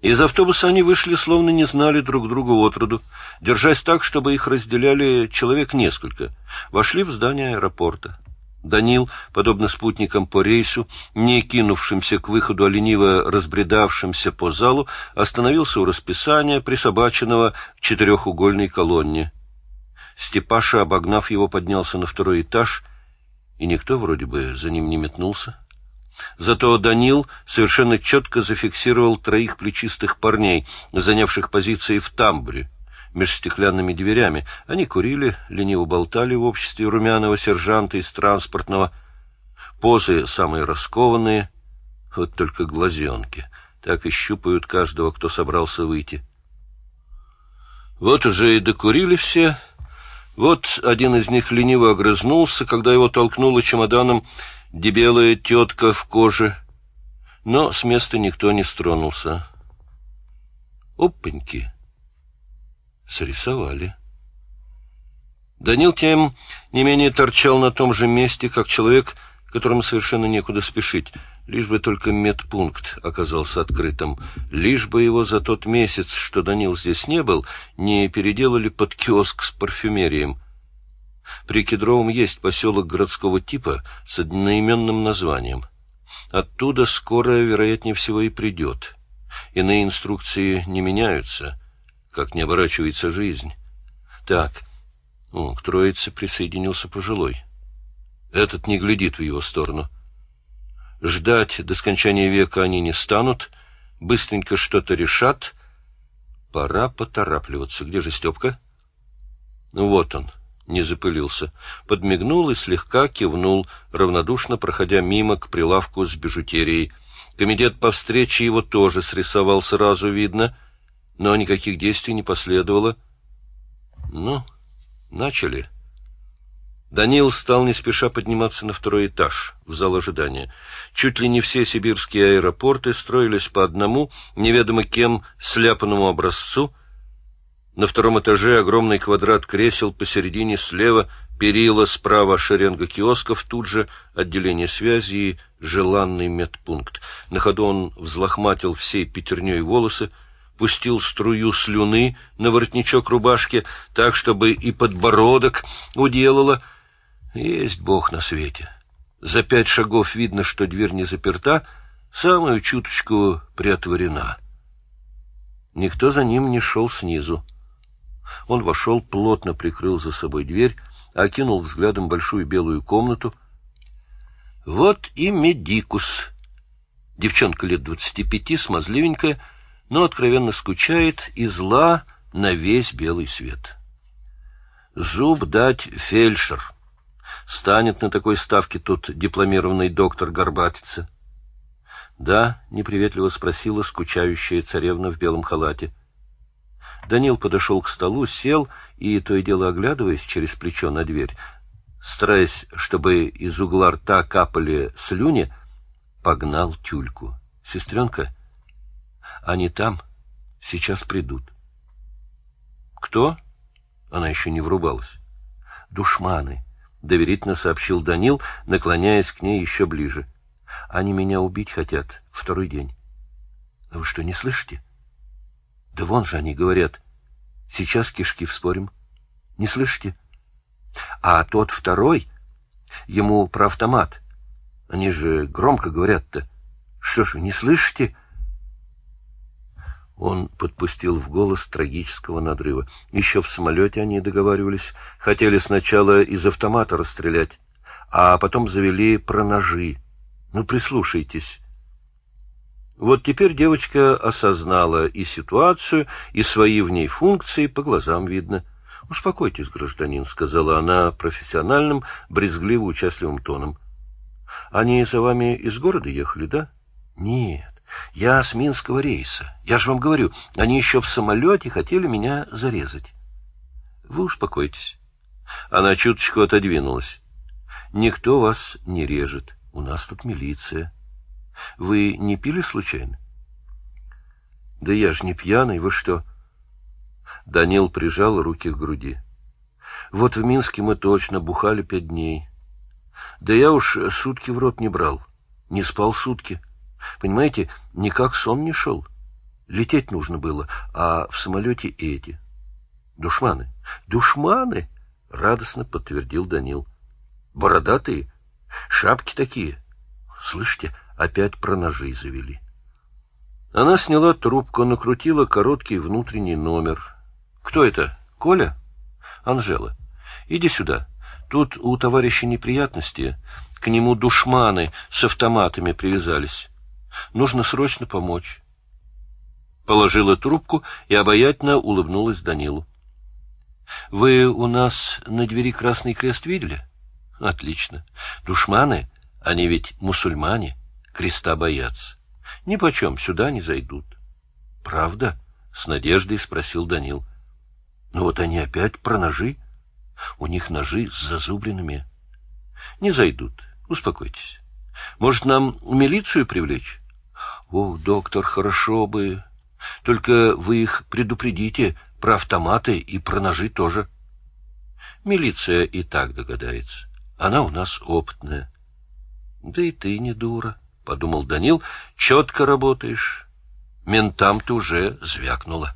Из автобуса они вышли, словно не знали друг друга отроду, держась так, чтобы их разделяли человек несколько. Вошли в здание аэропорта. Данил, подобно спутникам по рейсу, не кинувшимся к выходу, а лениво разбредавшимся по залу, остановился у расписания, присобаченного к четырехугольной колонне. Степаша, обогнав его, поднялся на второй этаж, и никто вроде бы за ним не метнулся. Зато Данил совершенно четко зафиксировал троих плечистых парней, занявших позиции в тамбуре, меж стеклянными дверями. Они курили, лениво болтали в обществе румяного сержанта из транспортного. Позы самые раскованные, вот только глазенки. Так и щупают каждого, кто собрался выйти. Вот уже и докурили все. Вот один из них лениво огрызнулся, когда его толкнуло чемоданом дебелая тетка в коже, но с места никто не стронулся. Опаньки! Срисовали. Данил тем не менее торчал на том же месте, как человек, которому совершенно некуда спешить, лишь бы только медпункт оказался открытым, лишь бы его за тот месяц, что Данил здесь не был, не переделали под киоск с парфюмерией. При Кедровом есть поселок городского типа с одноименным названием. Оттуда скоро, вероятнее всего, и придет. Иные инструкции не меняются, как не оборачивается жизнь. Так, к троице присоединился пожилой. Этот не глядит в его сторону. Ждать до скончания века они не станут, быстренько что-то решат. Пора поторапливаться. Где же Степка? Вот он, не запылился, подмигнул и слегка кивнул, равнодушно проходя мимо к прилавку с бижутерией. Комитет по встрече его тоже срисовал сразу видно, но никаких действий не последовало. Ну, начали. Данил стал не спеша подниматься на второй этаж, в зал ожидания. Чуть ли не все сибирские аэропорты строились по одному, неведомо кем, сляпанному образцу — на втором этаже огромный квадрат кресел, посередине слева перила, справа шеренга киосков, тут же отделение связи и желанный медпункт. На ходу он взлохматил всей пятерней волосы, пустил струю слюны на воротничок рубашки, так, чтобы и подбородок уделало. Есть Бог на свете. За пять шагов видно, что дверь не заперта, самую чуточку приотворена. Никто за ним не шел снизу. Он вошел, плотно прикрыл за собой дверь, окинул взглядом большую белую комнату. Вот и медикус. Девчонка лет двадцати пяти, смазливенькая, но откровенно скучает и зла на весь белый свет. Зуб дать фельдшер. Станет на такой ставке тут дипломированный доктор Горбатица. Да, неприветливо спросила скучающая царевна в белом халате. — Данил подошел к столу, сел и, то и дело оглядываясь через плечо на дверь, стараясь, чтобы из угла рта капали слюни, погнал тюльку. «Сестренка, они там, сейчас придут». «Кто?» Она еще не врубалась. «Душманы», — доверительно сообщил Данил, наклоняясь к ней еще ближе. «Они меня убить хотят второй день». «Вы что, не слышите?» Да вон же они говорят. Сейчас кишки вспорим. Не слышите? А тот второй, ему про автомат. Они же громко говорят-то. Что ж вы не слышите? Он подпустил в голос трагического надрыва. Еще в самолете они договаривались. Хотели сначала из автомата расстрелять, а потом завели про ножи. Ну, прислушайтесь. Вот теперь девочка осознала и ситуацию, и свои в ней функции, по глазам видно. «Успокойтесь, гражданин», — сказала она профессиональным, брезгливо-участливым тоном. «Они за вами из города ехали, да?» «Нет, я с Минского рейса. Я же вам говорю, они еще в самолете хотели меня зарезать». «Вы успокойтесь». Она чуточку отодвинулась. «Никто вас не режет. У нас тут милиция». Вы не пили случайно? Да я ж не пьяный, вы что? Данил прижал руки к груди. Вот в Минске мы точно бухали пять дней. Да я уж сутки в рот не брал. Не спал сутки. Понимаете, никак сон не шел. Лететь нужно было, а в самолете эти. Душманы. Душманы! Радостно подтвердил Данил. Бородатые, шапки такие. Слышите, опять про ножи завели. Она сняла трубку, накрутила короткий внутренний номер. Кто это? Коля? Анжела. Иди сюда. Тут у товарища неприятности. К нему душманы с автоматами привязались. Нужно срочно помочь. Положила трубку и обаятельно улыбнулась Данилу. — Вы у нас на двери Красный Крест видели? — Отлично. Душманы, они ведь мусульмане, креста боятся. Ни почем сюда не зайдут. — Правда? — с надеждой спросил Данил. — Ну вот они опять про ножи. У них ножи с зазубринами. — Не зайдут. Успокойтесь. Может, нам милицию привлечь? — О, доктор, хорошо бы. Только вы их предупредите про автоматы и про ножи тоже. Милиция и так догадается. Она у нас опытная. Да и ты не дура, — подумал Данил. Четко работаешь. Ментам ты уже звякнула.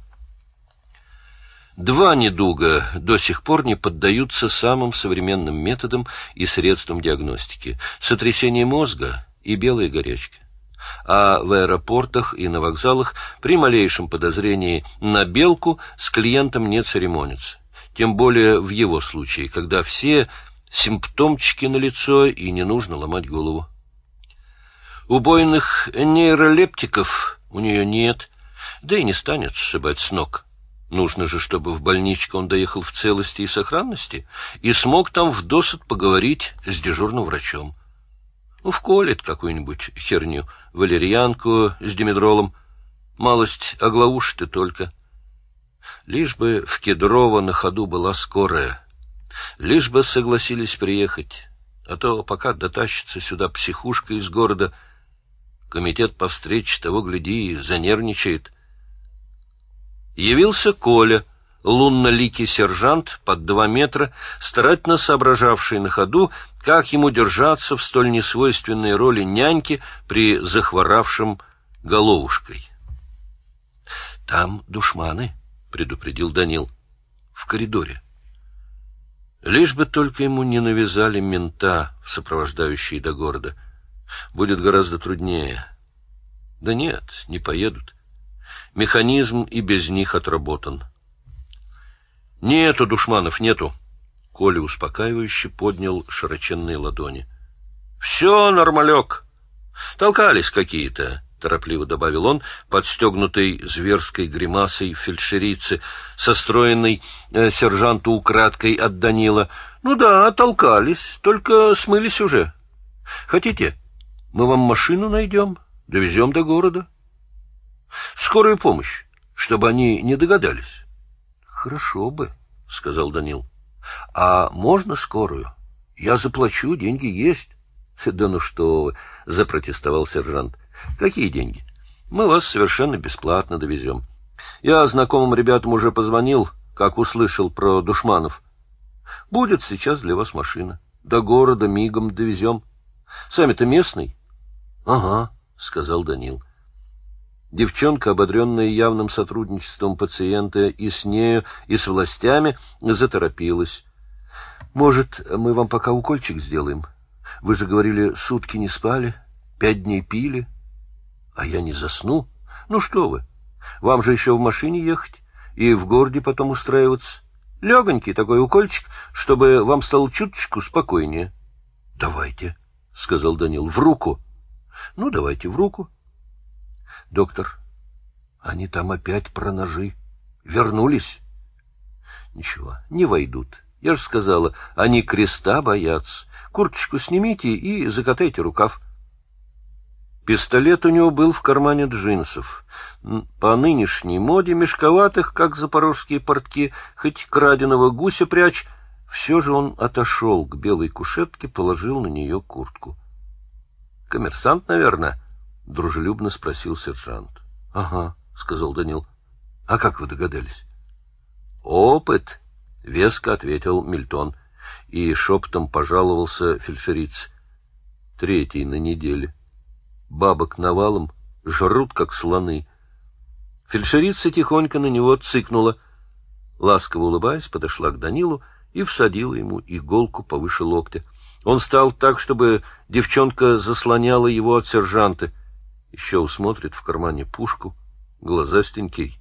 Два недуга до сих пор не поддаются самым современным методам и средствам диагностики – сотрясение мозга и белая горячка а в аэропортах и на вокзалах при малейшем подозрении на белку с клиентом не церемонятся. Тем более в его случае, когда все симптомчики налицо и не нужно ломать голову. Убойных нейролептиков у нее нет, да и не станет сшибать с ног. Нужно же, чтобы в больничку он доехал в целости и сохранности и смог там вдосад поговорить с дежурным врачом. Ну, вколет какую-нибудь херню, валерьянку с димедролом. Малость оглаушит и только. Лишь бы в Кедрово на ходу была скорая. Лишь бы согласились приехать. А то пока дотащится сюда психушка из города, комитет по встрече того, гляди, занервничает. Явился Коля — лунноликий сержант под два метра, старательно соображавший на ходу, как ему держаться в столь несвойственной роли няньки при захворавшем головушкой. — Там душманы, — предупредил Данил, — в коридоре. Лишь бы только ему не навязали мента, сопровождающие до города. Будет гораздо труднее. Да нет, не поедут. Механизм и без них отработан. — Нету душманов, нету. Коля успокаивающе поднял широченные ладони. Все, нормалек. Толкались какие-то, торопливо добавил он, подстегнутой зверской гримасой фельдшерицы, состроенной э, сержанту украдкой от Данила. Ну да, толкались, только смылись уже. Хотите, мы вам машину найдем, довезем до города? Скорую помощь, чтобы они не догадались. Хорошо бы, сказал Данил. А можно скорую? Я заплачу, деньги есть. Да ну что вы, запротестовал сержант. Какие деньги? Мы вас совершенно бесплатно довезем. Я знакомым ребятам уже позвонил, как услышал про душманов. Будет сейчас для вас машина. До города мигом довезем. Сами-то местный? Ага, сказал Данил. Девчонка, ободренная явным сотрудничеством пациента и с нею, и с властями, заторопилась. «Может, мы вам пока укольчик сделаем? Вы же говорили, сутки не спали, пять дней пили. А я не засну. Ну что вы, вам же еще в машине ехать и в городе потом устраиваться. Легонький такой укольчик, чтобы вам стало чуточку спокойнее». «Давайте», — сказал Данил, — «в руку». «Ну, давайте в руку». Доктор, они там опять про ножи. Вернулись? Ничего, не войдут. Я же сказала, они креста боятся. Курточку снимите и закатайте рукав. Пистолет у него был в кармане джинсов. По нынешней моде мешковатых, как запорожские портки, хоть краденого гуся прячь, все же он отошел к белой кушетке, положил на нее куртку. Коммерсант, наверное, — дружелюбно спросил сержант. — Ага, — сказал Данил. — А как вы догадались? — Опыт, — веско ответил Мильтон и шепотом пожаловался фельдшериц. — Третий на неделе. Бабок навалом, жрут, как слоны. Фельдшерица тихонько на него цыкнула. Ласково улыбаясь, подошла к Данилу и всадила ему иголку повыше локтя. Он стал так, чтобы девчонка заслоняла его от сержанта. Еще усмотрит в кармане пушку, глазастенький,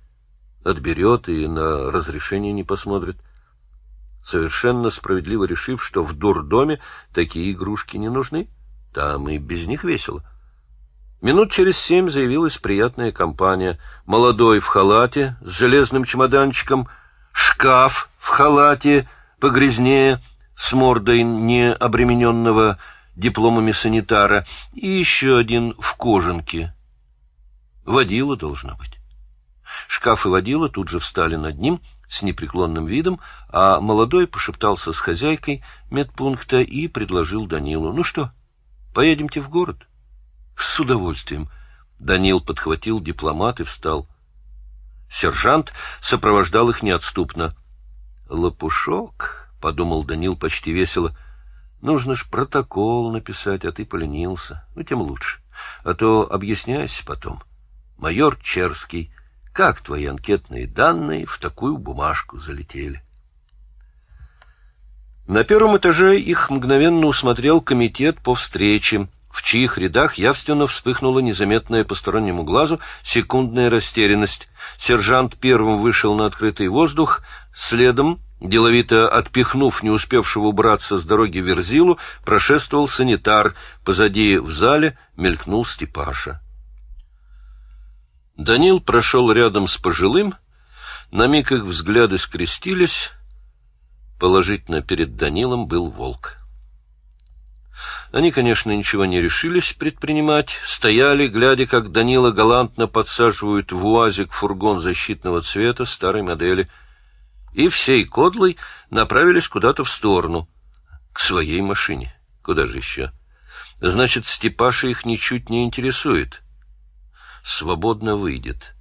отберет и на разрешение не посмотрит. Совершенно справедливо решив, что в дурдоме такие игрушки не нужны, там и без них весело. Минут через семь заявилась приятная компания. Молодой в халате, с железным чемоданчиком, шкаф в халате, погрязнее, с мордой необремененного дипломами санитара, и еще один в кожанке. Водила должна быть. Шкаф и водила тут же встали над ним с непреклонным видом, а молодой пошептался с хозяйкой медпункта и предложил Данилу. «Ну что, поедемте в город?» С удовольствием. Данил подхватил дипломат и встал. Сержант сопровождал их неотступно. «Лопушок», — подумал Данил почти весело, — «нужно ж протокол написать, а ты поленился. Ну, тем лучше. А то объясняйся потом. Майор Черский, как твои анкетные данные в такую бумажку залетели?» На первом этаже их мгновенно усмотрел комитет по встрече, в чьих рядах явственно вспыхнула незаметная постороннему глазу секундная растерянность. Сержант первым вышел на открытый воздух, следом, деловито отпихнув не успевшего убраться с дороги Верзилу, прошествовал санитар, позади в зале мелькнул Степаша. Данил прошел рядом с пожилым, на миг их взгляды скрестились, положительно перед Данилом был волк. Они, конечно, ничего не решились предпринимать, стояли, глядя, как Данила галантно подсаживают в УАЗик фургон защитного цвета старой модели, и всей кодлой направились куда-то в сторону, к своей машине. Куда же еще? Значит, Степаша их ничуть не интересует. Свободно выйдет.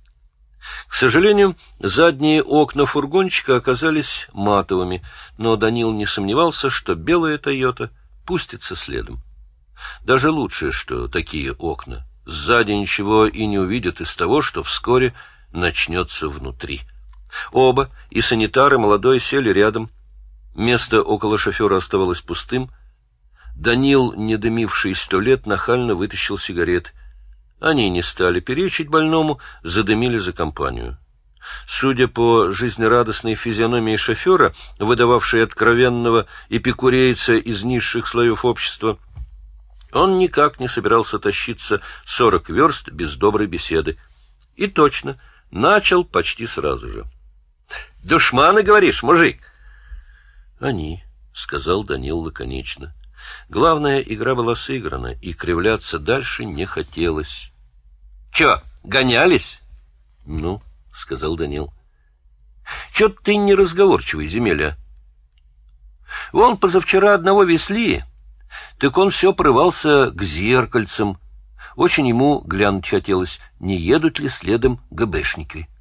К сожалению, задние окна фургончика оказались матовыми, но Данил не сомневался, что белая «Тойота» пустится следом. Даже лучше, что такие окна. Сзади ничего и не увидят из того, что вскоре начнется внутри. Оба, и санитары молодой, сели рядом. Место около шофера оставалось пустым. Данил, не дымивший сто лет, нахально вытащил сигарет. Они не стали перечить больному, задымили за компанию. Судя по жизнерадостной физиономии шофера, выдававшей откровенного эпикурейца из низших слоев общества, он никак не собирался тащиться сорок верст без доброй беседы. И точно, начал почти сразу же. — Душманы, говоришь, мужик? — Они, — сказал Данил лаконично. Главная игра была сыграна, и кривляться дальше не хотелось. — Чё, гонялись? — Ну, —— сказал Данил. — Чё ты не разговорчивый, земеля? Вон позавчера одного весли, так он все прывался к зеркальцам. Очень ему глянуть хотелось, не едут ли следом ГБшники. —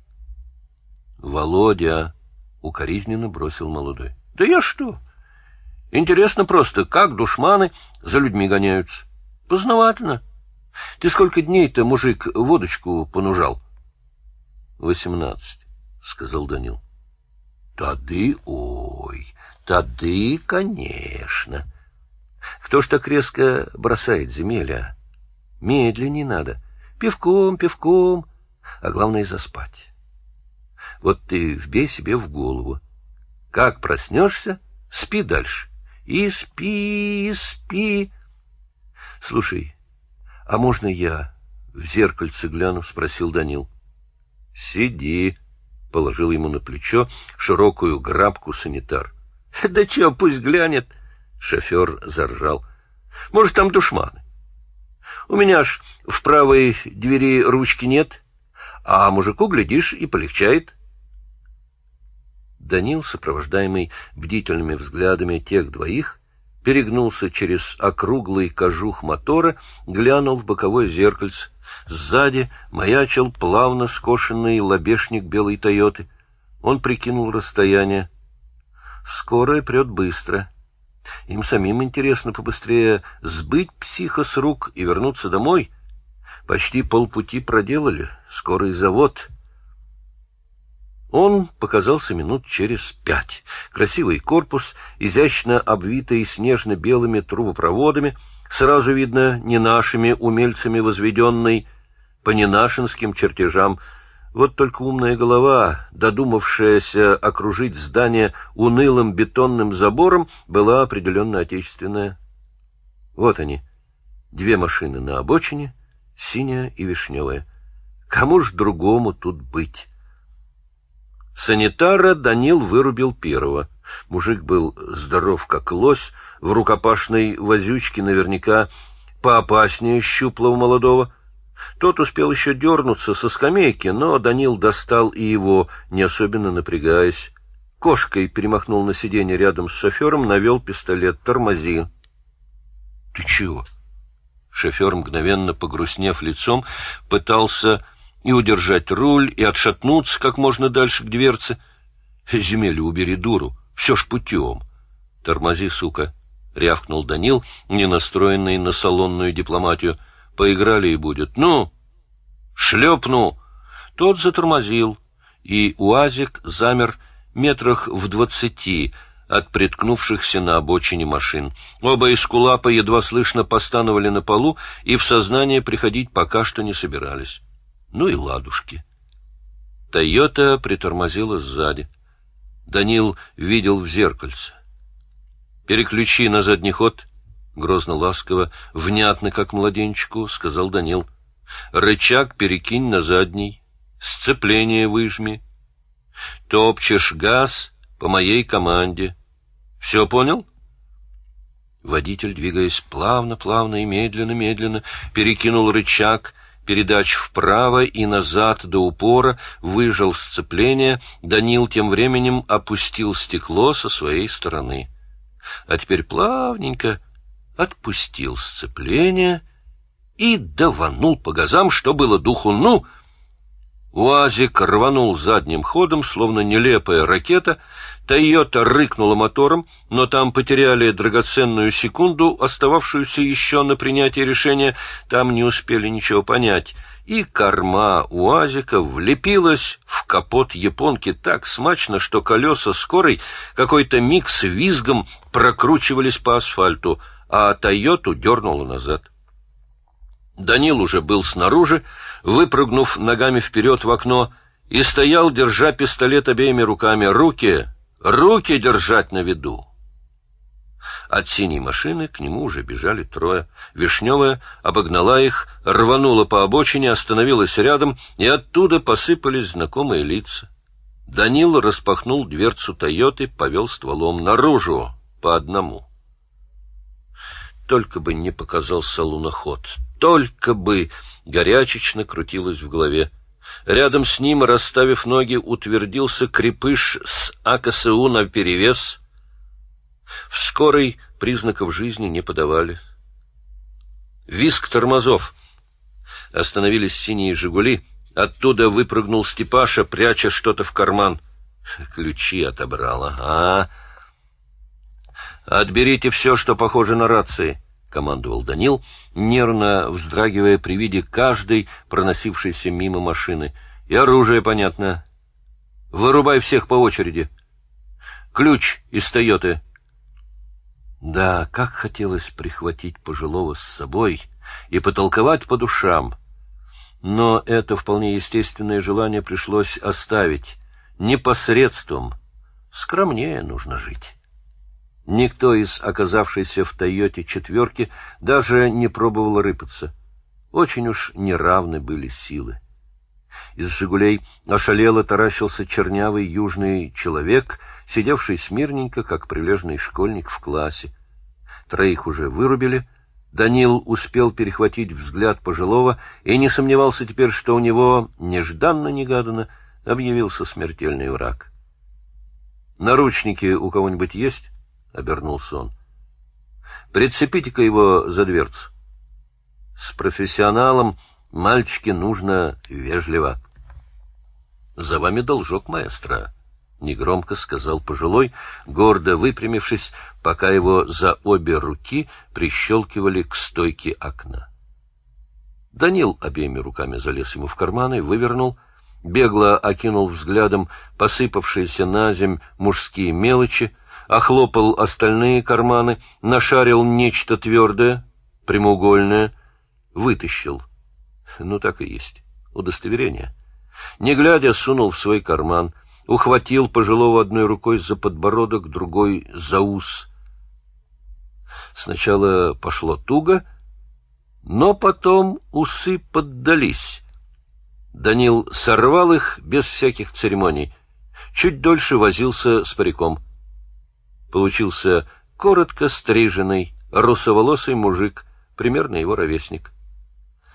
Володя! — укоризненно бросил молодой. — Да я что? Интересно просто, как душманы за людьми гоняются. Познавательно. Ты сколько дней-то, мужик, водочку понужал? Восемнадцать, — сказал Данил. — Тады, ой, тады, конечно. Кто ж так резко бросает земеля? Медленнее надо. Пивком, пивком, а главное — заспать. Вот ты вбей себе в голову. Как проснешься, спи дальше. И спи, и спи. Слушай, а можно я в зеркальце гляну? — спросил Данил. — «Сиди», — положил ему на плечо широкую грабку санитар. «Да чё, пусть глянет», — шофер заржал. «Может, там душманы. У меня ж в правой двери ручки нет, а мужику, глядишь, и полегчает». Данил, сопровождаемый бдительными взглядами тех двоих, перегнулся через округлый кожух мотора, глянул в боковое зеркальце. Сзади маячил плавно скошенный лобешник белой «Тойоты». Он прикинул расстояние. Скорая прет быстро. Им самим интересно побыстрее сбыть психа с рук и вернуться домой. Почти полпути проделали. Скорый завод. Он показался минут через пять. Красивый корпус, изящно обвитый снежно-белыми трубопроводами, сразу видно не нашими умельцами возведенный, по ненашинским чертежам. Вот только умная голова, додумавшаяся окружить здание унылым бетонным забором, была определенно отечественная. Вот они, две машины на обочине, синяя и вишневая. Кому ж другому тут быть? Санитара Данил вырубил первого. Мужик был здоров, как лось, в рукопашной возючке наверняка поопаснее щуплого молодого. Тот успел еще дернуться со скамейки, но Данил достал и его, не особенно напрягаясь. Кошкой перемахнул на сиденье рядом с шофером, навел пистолет. «Тормози!» «Ты чего?» Шофер, мгновенно погрустнев лицом, пытался и удержать руль, и отшатнуться как можно дальше к дверце. «Земель, убери дуру, все ж путем». «Тормози, сука!» — рявкнул Данил, не настроенный на салонную дипломатию. «Поиграли и будет. Ну!» «Шлепну!» Тот затормозил, и УАЗик замер метрах в двадцати от приткнувшихся на обочине машин. Оба эскулапа едва слышно постановали на полу и в сознание приходить пока что не собирались. Ну и ладушки. «Тойота» притормозила сзади. Данил видел в зеркальце. «Переключи на задний ход», — грозно-ласково, внятно, как младенчику, — сказал Данил. «Рычаг перекинь на задний, сцепление выжми. Топчешь газ по моей команде. Все понял?» Водитель, двигаясь плавно-плавно и медленно-медленно, перекинул рычаг — передач вправо и назад до упора, выжал сцепление, Данил тем временем опустил стекло со своей стороны. А теперь плавненько отпустил сцепление и даванул по газам, что было духу. Ну, УАЗик рванул задним ходом, словно нелепая ракета. «Тойота» рыкнула мотором, но там потеряли драгоценную секунду, остававшуюся еще на принятие решения. Там не успели ничего понять. И корма УАЗика влепилась в капот японки так смачно, что колеса скорой какой-то миг с визгом прокручивались по асфальту, а «Тойоту» дернуло назад. Данил уже был снаружи, выпрыгнув ногами вперед в окно, и стоял, держа пистолет обеими руками. Руки, руки держать на виду. От синей машины к нему уже бежали трое. Вишневая обогнала их, рванула по обочине, остановилась рядом, и оттуда посыпались знакомые лица. Данил распахнул дверцу «Тойоты», повел стволом наружу, по одному. Только бы не показался луноход, только бы горячечно крутилось в голове. Рядом с ним, расставив ноги, утвердился крепыш с АКСУ наперевес. В скорой признаков жизни не подавали. Виск тормозов. Остановились синие «Жигули». Оттуда выпрыгнул Степаша, пряча что-то в карман. Ключи отобрала. А, Отберите все, что похоже на рации командовал Данил, нервно вздрагивая при виде каждой проносившейся мимо машины. И оружие, понятно. Вырубай всех по очереди. Ключ из Тойоты. Да, как хотелось прихватить пожилого с собой и потолковать по душам. Но это вполне естественное желание пришлось оставить. Непосредством. Скромнее нужно жить. Никто из оказавшейся в «Тойоте» четверки даже не пробовал рыпаться. Очень уж неравны были силы. Из «Жигулей» ошалело таращился чернявый южный человек, сидевший смирненько, как прилежный школьник в классе. Троих уже вырубили. Данил успел перехватить взгляд пожилого и не сомневался теперь, что у него нежданно-негаданно объявился смертельный враг. «Наручники у кого-нибудь есть?» — обернулся он. «Прицепите-ка его за дверцу. С профессионалом мальчике нужно вежливо». «За вами должок, маэстро», — негромко сказал пожилой, гордо выпрямившись, пока его за обе руки прищелкивали к стойке окна. Данил обеими руками залез ему в карманы, вывернул — бегло окинул взглядом посыпавшиеся на земь мужские мелочи, охлопал остальные карманы, нашарил нечто твердое, прямоугольное, вытащил. Ну, так и есть. Удостоверение. Не глядя, сунул в свой карман, ухватил пожилого одной рукой за подбородок, другой — за ус. Сначала пошло туго, но потом усы поддались. Данил сорвал их без всяких церемоний. Чуть дольше возился с париком. Получился коротко стриженный, русоволосый мужик, примерно его ровесник.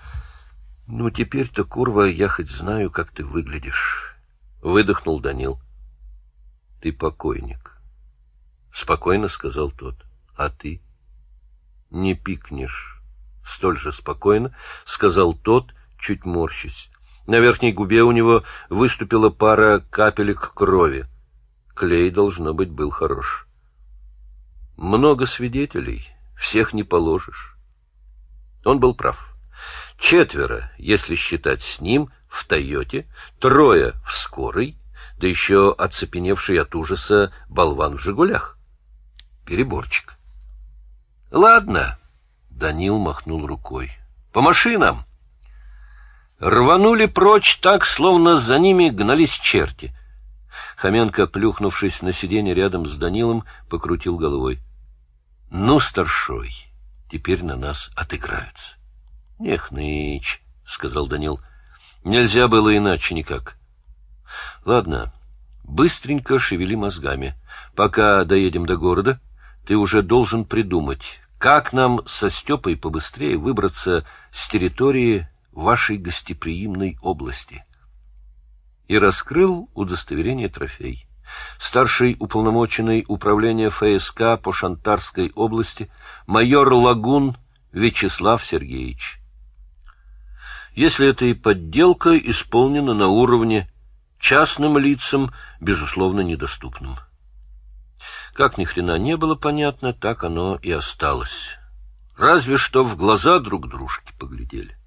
— Ну, теперь-то, курва, я хоть знаю, как ты выглядишь, — выдохнул Данил. — Ты покойник. — Спокойно сказал тот. — А ты? — Не пикнешь. Столь же спокойно сказал тот, чуть морщись. На верхней губе у него выступила пара капелек крови. Клей, должно быть, был хорош. Много свидетелей, всех не положишь. Он был прав. Четверо, если считать с ним, в «Тойоте», трое в «Скорой», да еще оцепеневший от ужаса болван в «Жигулях». Переборчик. «Ладно», — Данил махнул рукой, — «по машинам». Рванули прочь так, словно за ними гнались черти. Хоменко, плюхнувшись на сиденье рядом с Данилом, покрутил головой. — Ну, старшой, теперь на нас отыграются. — Не хнычь, — сказал Данил. — Нельзя было иначе никак. — Ладно, быстренько шевели мозгами. Пока доедем до города, ты уже должен придумать, как нам со Степой побыстрее выбраться с территории вашей гостеприимной области. И раскрыл удостоверение трофей. Старший уполномоченный управления ФСК по Шантарской области майор Лагун Вячеслав Сергеевич. Если это и подделка, исполнена на уровне частным лицам, безусловно, недоступным. Как ни хрена не было понятно, так оно и осталось. Разве что в глаза друг дружке поглядели.